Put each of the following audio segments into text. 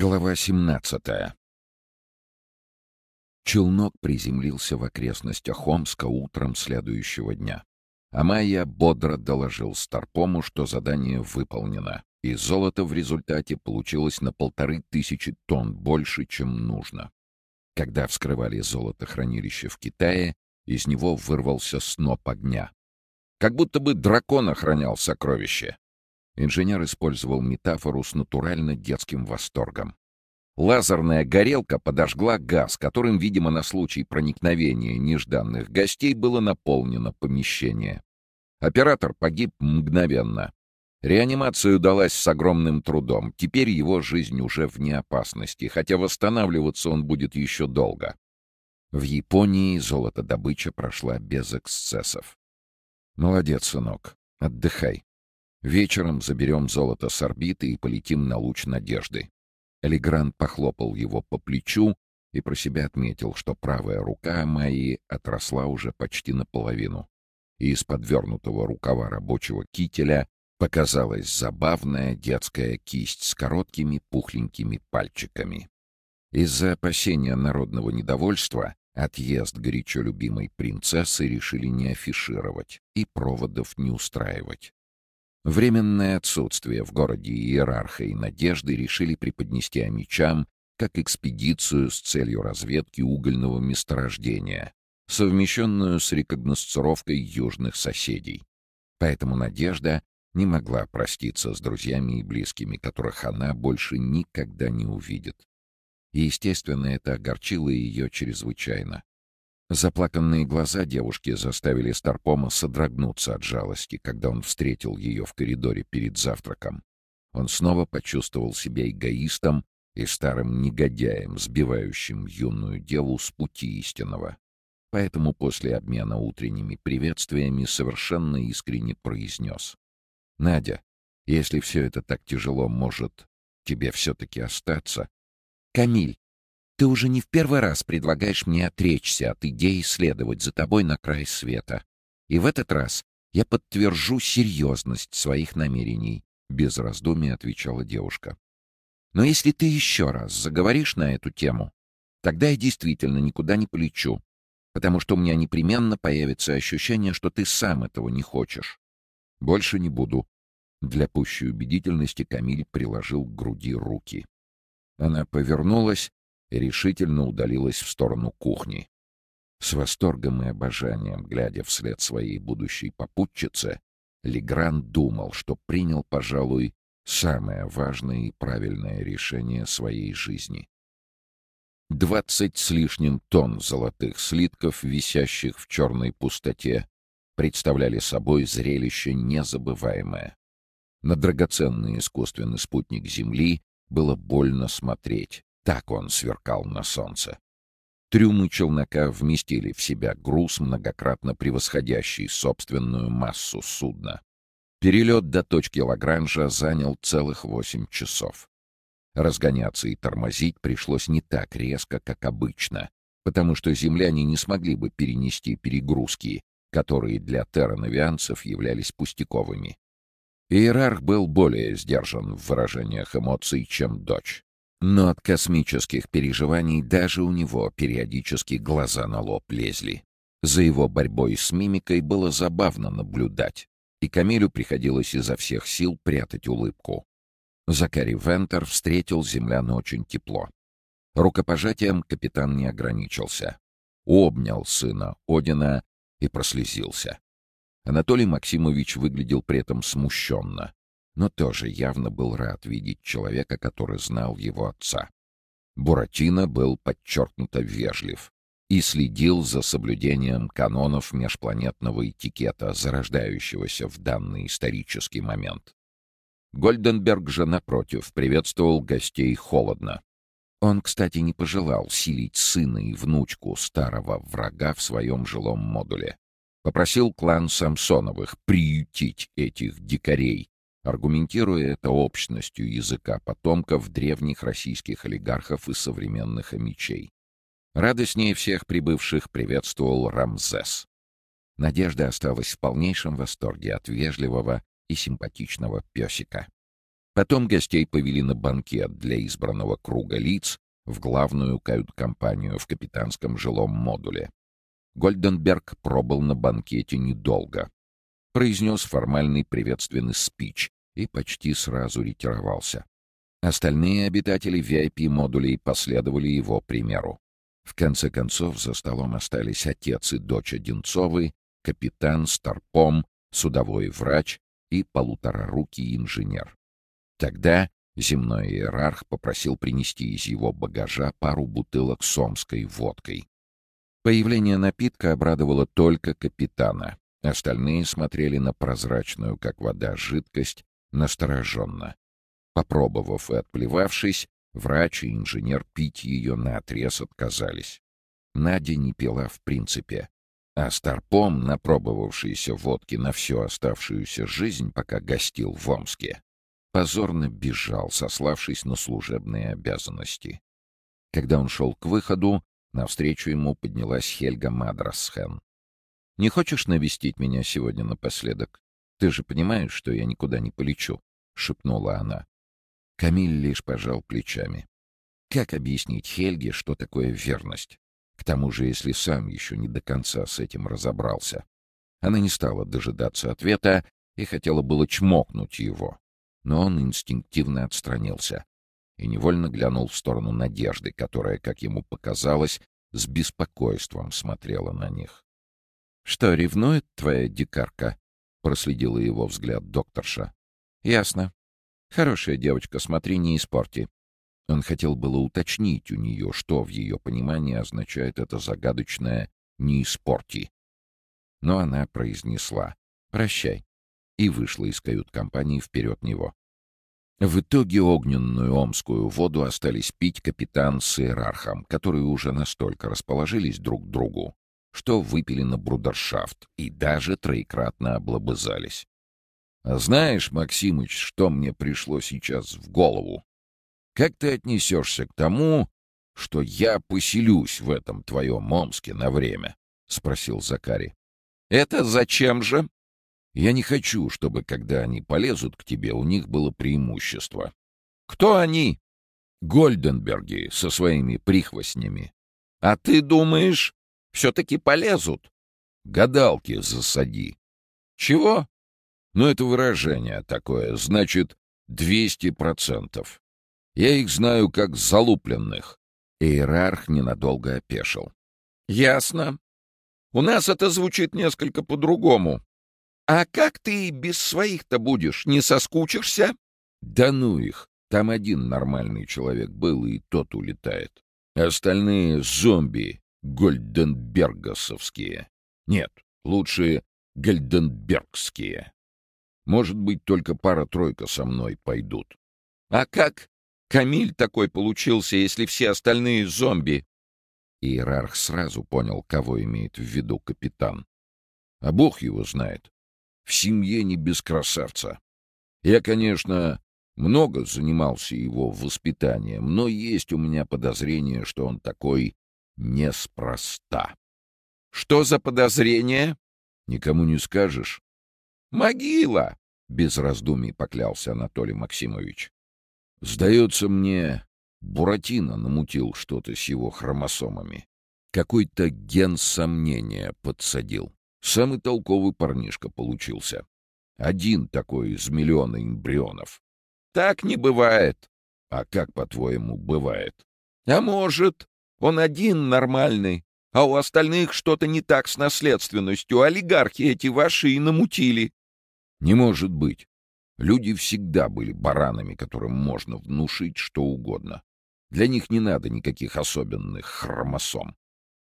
Глава 17 Челнок приземлился в окрестностях Омска утром следующего дня. А Майя бодро доложил Старпому, что задание выполнено, и золото в результате получилось на полторы тысячи тонн больше, чем нужно. Когда вскрывали золотохранилище в Китае, из него вырвался сноп огня. Как будто бы дракон охранял сокровище. Инженер использовал метафору с натурально детским восторгом. Лазерная горелка подожгла газ, которым, видимо, на случай проникновения нежданных гостей было наполнено помещение. Оператор погиб мгновенно. Реанимация удалась с огромным трудом. Теперь его жизнь уже вне опасности, хотя восстанавливаться он будет еще долго. В Японии золотодобыча прошла без эксцессов. «Молодец, сынок. Отдыхай. Вечером заберем золото с орбиты и полетим на луч надежды. Элигрант похлопал его по плечу и про себя отметил, что правая рука Майи отросла уже почти наполовину. И из подвернутого рукава рабочего кителя показалась забавная детская кисть с короткими пухленькими пальчиками. Из-за опасения народного недовольства отъезд горячо любимой принцессы решили не афишировать и проводов не устраивать. Временное отсутствие в городе иерарха и надежды решили преподнести амичам как экспедицию с целью разведки угольного месторождения, совмещенную с рекогносцировкой южных соседей. Поэтому Надежда не могла проститься с друзьями и близкими, которых она больше никогда не увидит. И, естественно, это огорчило ее чрезвычайно. Заплаканные глаза девушки заставили Старпома содрогнуться от жалости, когда он встретил ее в коридоре перед завтраком. Он снова почувствовал себя эгоистом и старым негодяем, сбивающим юную деву с пути истинного. Поэтому после обмена утренними приветствиями совершенно искренне произнес. «Надя, если все это так тяжело, может, тебе все-таки остаться?» «Камиль, ты уже не в первый раз предлагаешь мне отречься от идеи следовать за тобой на край света. И в этот раз я подтвержу серьезность своих намерений», — без раздумий отвечала девушка. «Но если ты еще раз заговоришь на эту тему, тогда я действительно никуда не полечу, потому что у меня непременно появится ощущение, что ты сам этого не хочешь. Больше не буду». Для пущей убедительности Камиль приложил к груди руки. Она повернулась и решительно удалилась в сторону кухни. С восторгом и обожанием, глядя вслед своей будущей попутчице, Легран думал, что принял, пожалуй, самое важное и правильное решение своей жизни. Двадцать с лишним тонн золотых слитков, висящих в черной пустоте, представляли собой зрелище незабываемое. На драгоценный искусственный спутник Земли было больно смотреть. Так он сверкал на солнце. Трюмы челнока вместили в себя груз, многократно превосходящий собственную массу судна. Перелет до точки Лагранжа занял целых восемь часов. Разгоняться и тормозить пришлось не так резко, как обычно, потому что земляне не смогли бы перенести перегрузки, которые для террановианцев являлись пустяковыми. Иерарх был более сдержан в выражениях эмоций, чем дочь. Но от космических переживаний даже у него периодически глаза на лоб лезли. За его борьбой с мимикой было забавно наблюдать, и Камилю приходилось изо всех сил прятать улыбку. Закари Вентер встретил землян очень тепло. Рукопожатием капитан не ограничился. Обнял сына Одина и прослезился. Анатолий Максимович выглядел при этом смущенно но тоже явно был рад видеть человека, который знал его отца. Буратино был подчеркнуто вежлив и следил за соблюдением канонов межпланетного этикета, зарождающегося в данный исторический момент. Гольденберг же, напротив, приветствовал гостей холодно. Он, кстати, не пожелал силить сына и внучку старого врага в своем жилом модуле. Попросил клан Самсоновых приютить этих дикарей, аргументируя это общностью языка потомков древних российских олигархов и современных амичей. Радостнее всех прибывших приветствовал Рамзес. Надежда осталась в полнейшем восторге от вежливого и симпатичного песика. Потом гостей повели на банкет для избранного круга лиц в главную кают-компанию в капитанском жилом модуле. Гольденберг пробыл на банкете недолго. Произнес формальный приветственный спич и почти сразу ретировался. Остальные обитатели VIP-модулей последовали его примеру. В конце концов, за столом остались отец и дочь Одинцовы, капитан, старпом, судовой врач и полуторарукий инженер. Тогда земной иерарх попросил принести из его багажа пару бутылок с омской водкой. Появление напитка обрадовало только капитана. Остальные смотрели на прозрачную, как вода, жидкость настороженно. Попробовав и отплевавшись, врач и инженер пить ее наотрез отказались. Надя не пила в принципе. А Старпом, напробовавшийся водки на всю оставшуюся жизнь, пока гостил в Омске, позорно бежал, сославшись на служебные обязанности. Когда он шел к выходу, навстречу ему поднялась Хельга Мадрасхен. «Не хочешь навестить меня сегодня напоследок? Ты же понимаешь, что я никуда не полечу», — шепнула она. Камиль лишь пожал плечами. Как объяснить Хельге, что такое верность? К тому же, если сам еще не до конца с этим разобрался. Она не стала дожидаться ответа и хотела было чмокнуть его но он инстинктивно отстранился и невольно глянул в сторону Надежды, которая, как ему показалось, с беспокойством смотрела на них. «Что, ревнует твоя дикарка?» — проследила его взгляд докторша. «Ясно. Хорошая девочка, смотри, не испорти». Он хотел было уточнить у нее, что в ее понимании означает это загадочное «не испорти». Но она произнесла «Прощай» и вышла из кают-компании вперед него. В итоге огненную омскую воду остались пить капитан с иерархом, которые уже настолько расположились друг к другу, что выпили на брудершафт и даже троекратно облобызались. А знаешь, Максимыч, что мне пришло сейчас в голову? Как ты отнесешься к тому, что я поселюсь в этом твоем Омске на время? — спросил Закари. — Это зачем же? Я не хочу, чтобы, когда они полезут к тебе, у них было преимущество. Кто они? Гольденберги со своими прихвостнями. А ты думаешь, все-таки полезут? Гадалки засади. Чего? Ну, это выражение такое, значит, двести процентов. Я их знаю как залупленных. Иерарх ненадолго опешил. Ясно. У нас это звучит несколько по-другому. «А как ты без своих-то будешь? Не соскучишься?» «Да ну их! Там один нормальный человек был, и тот улетает. Остальные — зомби гольденбергосовские. Нет, лучше гольденбергские. Может быть, только пара-тройка со мной пойдут». «А как Камиль такой получился, если все остальные зомби?» Иерарх сразу понял, кого имеет в виду капитан. А бог его знает в семье не без красавца. Я, конечно, много занимался его воспитанием, но есть у меня подозрение, что он такой неспроста. — Что за подозрение? — Никому не скажешь. — Могила! — без раздумий поклялся Анатолий Максимович. — Сдается мне, Буратино намутил что-то с его хромосомами. Какой-то ген сомнения подсадил. Самый толковый парнишка получился. Один такой из миллиона эмбрионов. Так не бывает. А как, по-твоему, бывает? А может, он один нормальный, а у остальных что-то не так с наследственностью. Олигархи эти ваши и намутили. Не может быть. Люди всегда были баранами, которым можно внушить что угодно. Для них не надо никаких особенных хромосом.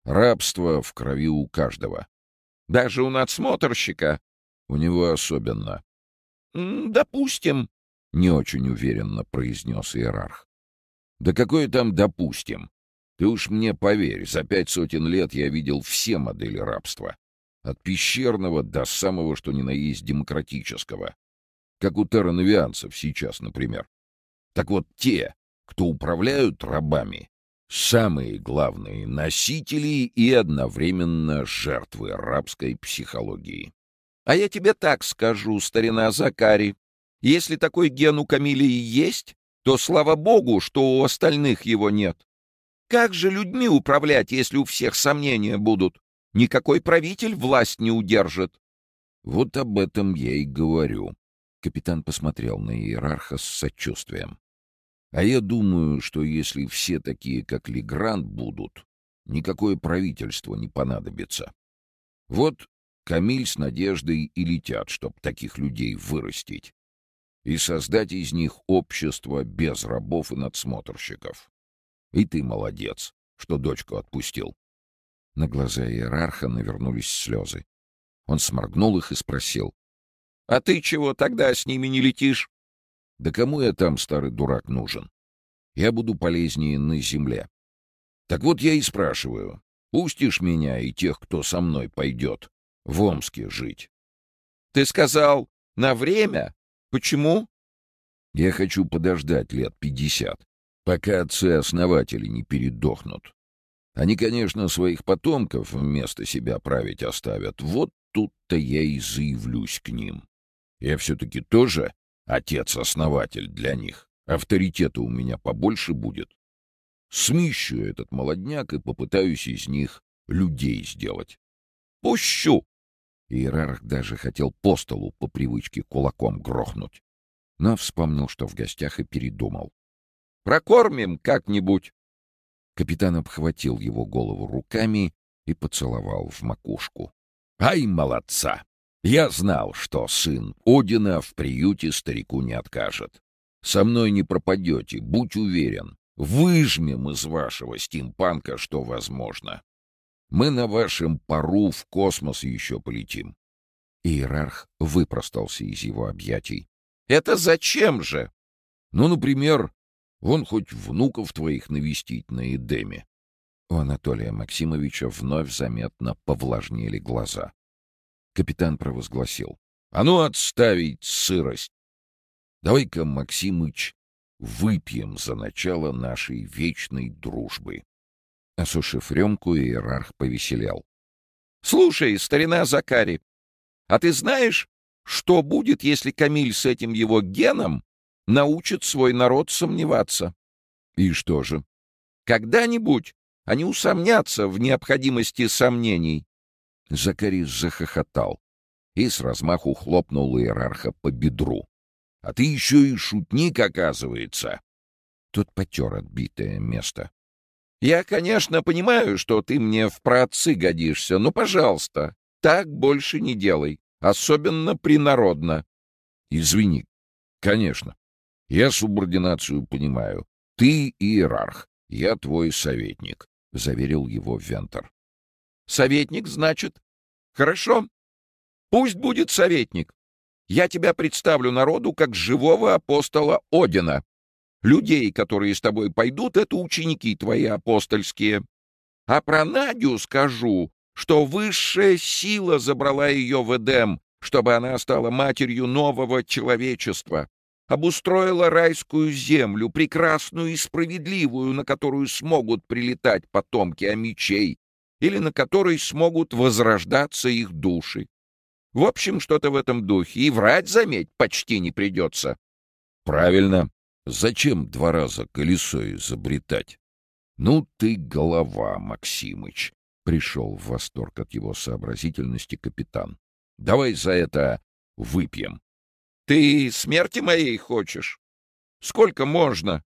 Рабство в крови у каждого. Даже у надсмотрщика. У него особенно. «Допустим», — не очень уверенно произнес иерарх. «Да какое там «допустим»? Ты уж мне поверь, за пять сотен лет я видел все модели рабства. От пещерного до самого, что ни на есть, демократического. Как у террановианцев сейчас, например. Так вот те, кто управляют рабами, самые главные носители и одновременно жертвы рабской психологии. А я тебе так скажу, старина Закари. Если такой ген у Камилии есть, то слава богу, что у остальных его нет. Как же людьми управлять, если у всех сомнения будут? Никакой правитель власть не удержит. Вот об этом я и говорю. Капитан посмотрел на иерарха с сочувствием. А я думаю, что если все такие, как Легранд, будут, никакое правительство не понадобится. Вот Камиль с Надеждой и летят, чтоб таких людей вырастить и создать из них общество без рабов и надсмотрщиков. И ты молодец, что дочку отпустил. На глаза иерарха навернулись слезы. Он сморгнул их и спросил. — А ты чего тогда с ними не летишь? — Да кому я там, старый дурак, нужен? Я буду полезнее на земле. Так вот я и спрашиваю, пустишь меня и тех, кто со мной пойдет, в Омске жить? — Ты сказал, на время? Почему? Я хочу подождать лет пятьдесят, пока отцы-основатели не передохнут. Они, конечно, своих потомков вместо себя править оставят. Вот тут-то я и заявлюсь к ним. Я все-таки тоже отец-основатель для них. Авторитета у меня побольше будет. Смещу этот молодняк и попытаюсь из них людей сделать. Пущу! Иерарх даже хотел по столу по привычке кулаком грохнуть. Но вспомнил, что в гостях и передумал. «Прокормим как-нибудь!» Капитан обхватил его голову руками и поцеловал в макушку. «Ай, молодца! Я знал, что сын Одина в приюте старику не откажет. Со мной не пропадете, будь уверен. Выжмем из вашего стимпанка, что возможно. Мы на вашем пару в космос еще полетим. Иерарх выпростался из его объятий. — Это зачем же? — Ну, например, вон хоть внуков твоих навестить на Эдеме. У Анатолия Максимовича вновь заметно повлажнели глаза. Капитан провозгласил. — А ну отставить сырость! Давай-ка, Максимыч, выпьем за начало нашей вечной дружбы. Осушив рюмку, иерарх повеселял. — Слушай, старина Закари, а ты знаешь, что будет, если Камиль с этим его геном научит свой народ сомневаться? — И что же? — Когда-нибудь они усомнятся в необходимости сомнений. Закари захохотал и с размаху хлопнул иерарха по бедру. — А ты еще и шутник, оказывается. Тот потер отбитое место. Я, конечно, понимаю, что ты мне в праотцы годишься, но, пожалуйста, так больше не делай, особенно принародно. Извини. Конечно. Я субординацию понимаю. Ты иерарх, я твой советник, — заверил его Вентер. Советник, значит? Хорошо. Пусть будет советник. Я тебя представлю народу как живого апостола Одина. Людей, которые с тобой пойдут, это ученики твои апостольские. А про Надю скажу, что высшая сила забрала ее в Эдем, чтобы она стала матерью нового человечества, обустроила райскую землю, прекрасную и справедливую, на которую смогут прилетать потомки Амичей, или на которой смогут возрождаться их души. В общем, что-то в этом духе, и врать, заметь, почти не придется. — Правильно, Зачем два раза колесо изобретать? Ну ты голова, Максимыч, пришел в восторг от его сообразительности капитан. Давай за это выпьем. Ты смерти моей хочешь? Сколько можно?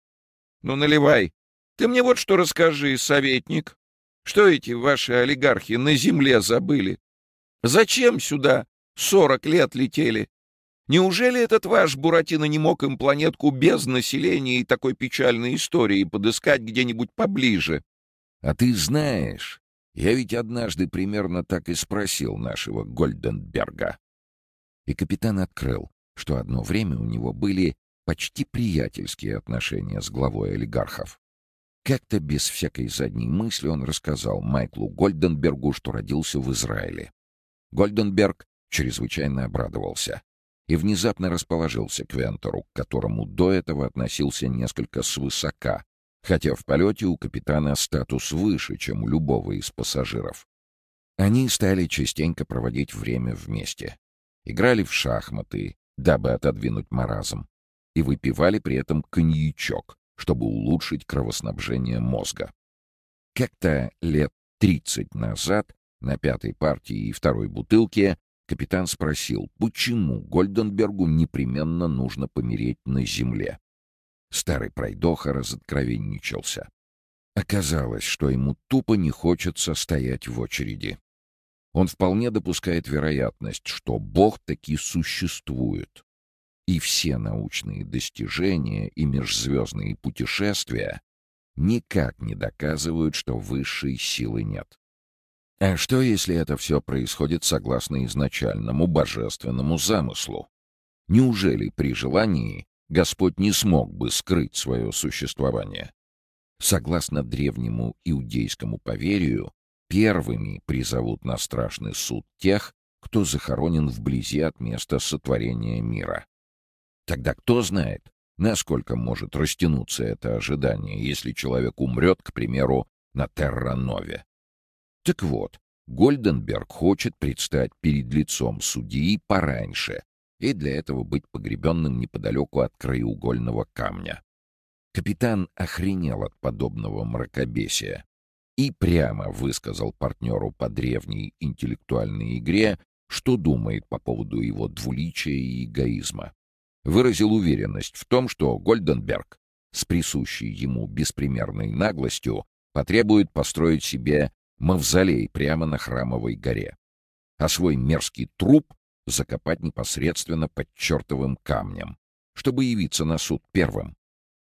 Ну, наливай. Ты мне вот что расскажи, советник. Что эти ваши олигархи на земле забыли? Зачем сюда сорок лет летели? Неужели этот ваш Буратино не мог им планетку без населения и такой печальной истории подыскать где-нибудь поближе? А ты знаешь, я ведь однажды примерно так и спросил нашего Гольденберга. И капитан открыл, что одно время у него были почти приятельские отношения с главой олигархов. Как-то без всякой задней мысли он рассказал Майклу Гольденбергу, что родился в Израиле. Гольденберг чрезвычайно обрадовался и внезапно расположился к Вентору, к которому до этого относился несколько свысока, хотя в полете у капитана статус выше, чем у любого из пассажиров. Они стали частенько проводить время вместе. Играли в шахматы, дабы отодвинуть маразм, и выпивали при этом коньячок, чтобы улучшить кровоснабжение мозга. Как-то лет тридцать назад на пятой партии и второй бутылке капитан спросил, почему Гольденбергу непременно нужно помереть на земле. Старый пройдоха разоткровенничался. Оказалось, что ему тупо не хочется стоять в очереди. Он вполне допускает вероятность, что Бог таки существует. И все научные достижения и межзвездные путешествия никак не доказывают, что высшей силы нет. А что, если это все происходит согласно изначальному божественному замыслу? Неужели при желании Господь не смог бы скрыть свое существование? Согласно древнему иудейскому поверью, первыми призовут на страшный суд тех, кто захоронен вблизи от места сотворения мира. Тогда кто знает, насколько может растянуться это ожидание, если человек умрет, к примеру, на Терранове? Так вот, Гольденберг хочет предстать перед лицом судьи пораньше и для этого быть погребенным неподалеку от краеугольного камня. Капитан охренел от подобного мракобесия и прямо высказал партнеру по древней интеллектуальной игре, что думает по поводу его двуличия и эгоизма. Выразил уверенность в том, что Гольденберг с присущей ему беспримерной наглостью потребует построить себе мавзолей прямо на храмовой горе, а свой мерзкий труп закопать непосредственно под чертовым камнем, чтобы явиться на суд первым.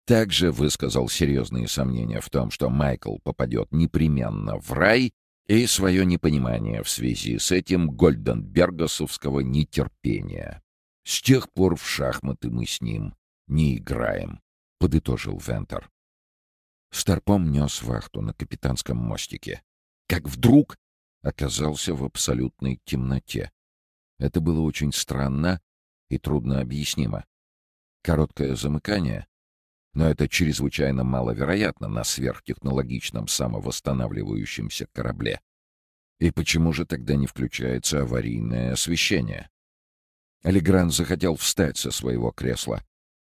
Также высказал серьезные сомнения в том, что Майкл попадет непременно в рай, и свое непонимание в связи с этим гольденбергосовского нетерпения. «С тех пор в шахматы мы с ним не играем», — подытожил Вентер. Старпом нес вахту на капитанском мостике как вдруг оказался в абсолютной темноте. Это было очень странно и трудно объяснимо. Короткое замыкание, но это чрезвычайно маловероятно на сверхтехнологичном самовосстанавливающемся корабле. И почему же тогда не включается аварийное освещение? Алигран захотел встать со своего кресла,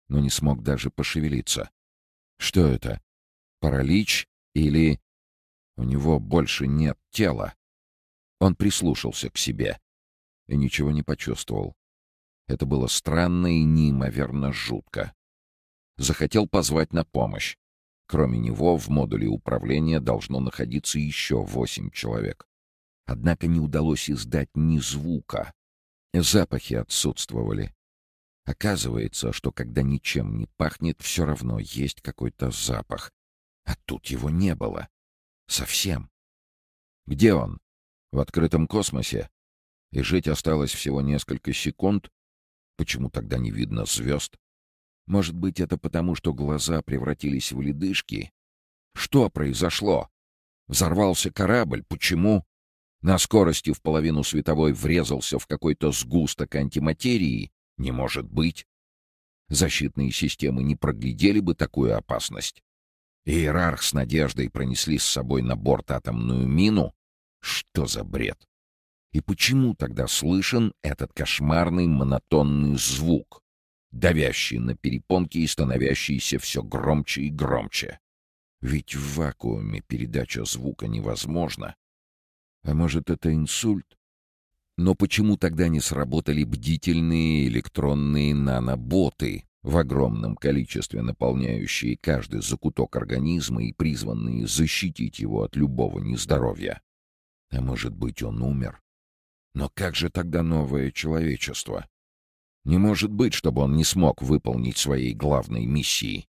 но не смог даже пошевелиться. Что это? Паралич или у него больше нет тела. Он прислушался к себе и ничего не почувствовал. Это было странно и неимоверно жутко. Захотел позвать на помощь. Кроме него в модуле управления должно находиться еще восемь человек. Однако не удалось издать ни звука. Запахи отсутствовали. Оказывается, что когда ничем не пахнет, все равно есть какой-то запах. А тут его не было. Совсем. Где он? В открытом космосе? И жить осталось всего несколько секунд? Почему тогда не видно звезд? Может быть, это потому, что глаза превратились в ледышки? Что произошло? Взорвался корабль. Почему? На скорости в половину световой врезался в какой-то сгусток антиматерии? Не может быть. Защитные системы не проглядели бы такую опасность. Иерарх с надеждой пронесли с собой на борт атомную мину? Что за бред? И почему тогда слышен этот кошмарный монотонный звук, давящий на перепонки и становящийся все громче и громче? Ведь в вакууме передача звука невозможна. А может, это инсульт? Но почему тогда не сработали бдительные электронные наноботы, в огромном количестве наполняющие каждый закуток организма и призванные защитить его от любого нездоровья. А может быть, он умер? Но как же тогда новое человечество? Не может быть, чтобы он не смог выполнить своей главной миссии.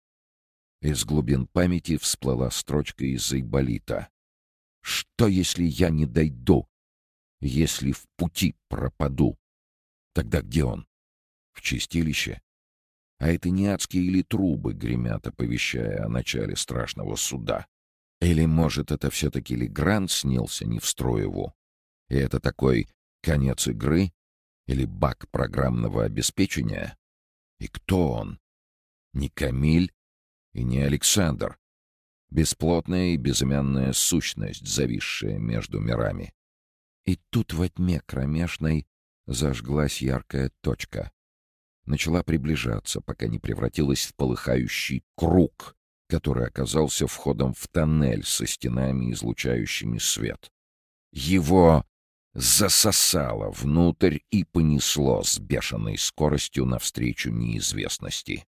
Из глубин памяти всплыла строчка из Айболита. «Что, если я не дойду? Если в пути пропаду? Тогда где он? В чистилище? А это не адские или трубы гремят, оповещая о начале страшного суда. Или, может, это все-таки Легрант снился не в Строеву? И это такой конец игры? Или баг программного обеспечения? И кто он? Не Камиль и не Александр. Бесплотная и безымянная сущность, зависшая между мирами. И тут во тьме кромешной зажглась яркая точка. начала приближаться, пока не превратилась в полыхающий круг, который оказался входом в тоннель со стенами, излучающими свет. Его засосало внутрь и понесло с бешеной скоростью навстречу неизвестности.